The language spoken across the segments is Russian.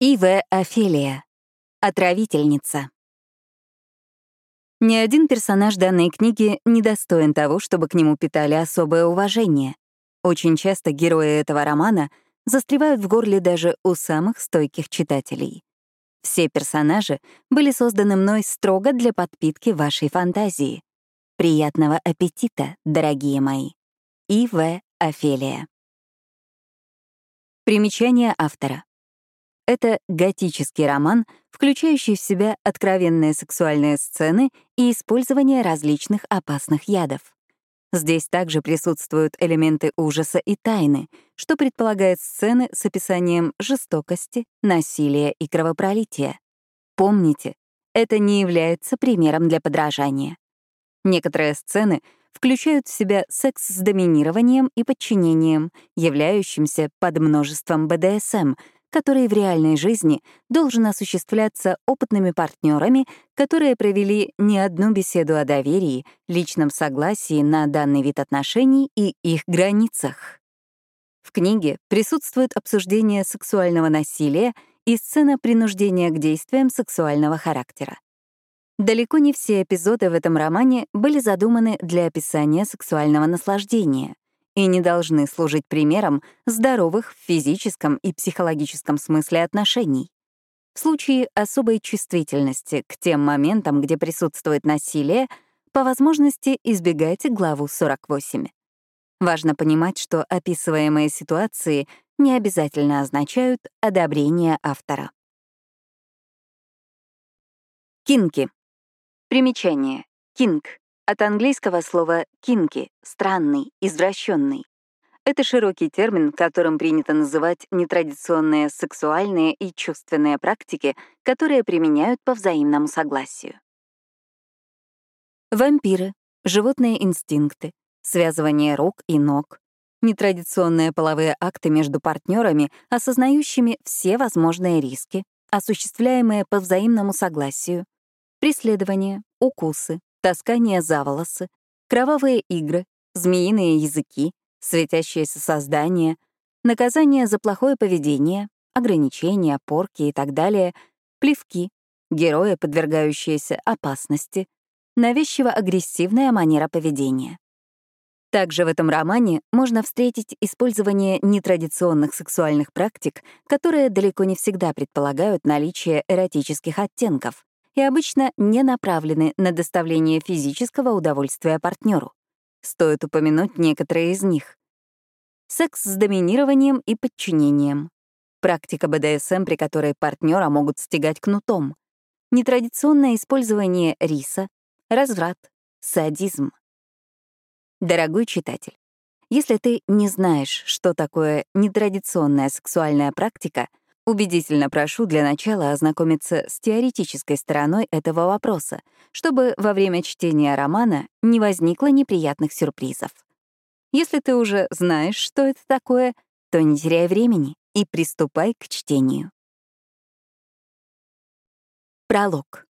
И.В. Офелия. Отравительница. Ни один персонаж данной книги не достоин того, чтобы к нему питали особое уважение. Очень часто герои этого романа застревают в горле даже у самых стойких читателей. Все персонажи были созданы мной строго для подпитки вашей фантазии. Приятного аппетита, дорогие мои. И.В. Офелия. Примечание автора. Это готический роман, включающий в себя откровенные сексуальные сцены и использование различных опасных ядов. Здесь также присутствуют элементы ужаса и тайны, что предполагает сцены с описанием жестокости, насилия и кровопролития. Помните, это не является примером для подражания. Некоторые сцены включают в себя секс с доминированием и подчинением, являющимся под множеством БДСМ — который в реальной жизни должен осуществляться опытными партнерами, которые провели не одну беседу о доверии, личном согласии на данный вид отношений и их границах. В книге присутствует обсуждение сексуального насилия и сцена принуждения к действиям сексуального характера. Далеко не все эпизоды в этом романе были задуманы для описания сексуального наслаждения — и не должны служить примером здоровых в физическом и психологическом смысле отношений. В случае особой чувствительности к тем моментам, где присутствует насилие, по возможности избегайте главу 48. Важно понимать, что описываемые ситуации не обязательно означают одобрение автора. Кинки. Примечание. Кинг от английского слова «кинки» — «странный», «извращенный». Это широкий термин, которым принято называть нетрадиционные сексуальные и чувственные практики, которые применяют по взаимному согласию. Вампиры, животные инстинкты, связывание рук и ног, нетрадиционные половые акты между партнерами, осознающими все возможные риски, осуществляемые по взаимному согласию, преследование, укусы, таскание за волосы, кровавые игры, змеиные языки, светящиеся создания, наказание за плохое поведение, ограничения, порки и так далее, плевки, герои, подвергающиеся опасности, навязчиво-агрессивная манера поведения. Также в этом романе можно встретить использование нетрадиционных сексуальных практик, которые далеко не всегда предполагают наличие эротических оттенков, и обычно не направлены на доставление физического удовольствия партнеру. Стоит упомянуть некоторые из них. Секс с доминированием и подчинением. Практика БДСМ, при которой партнера могут стегать кнутом. Нетрадиционное использование риса, разврат, садизм. Дорогой читатель, если ты не знаешь, что такое нетрадиционная сексуальная практика, Убедительно прошу для начала ознакомиться с теоретической стороной этого вопроса, чтобы во время чтения романа не возникло неприятных сюрпризов. Если ты уже знаешь, что это такое, то не теряй времени и приступай к чтению. Пролог.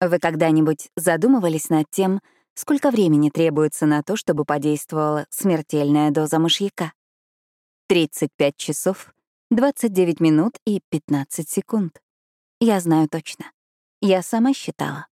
Вы когда-нибудь задумывались над тем, сколько времени требуется на то, чтобы подействовала смертельная доза мышьяка? 35 часов 29 минут и 15 секунд. Я знаю точно. Я сама считала.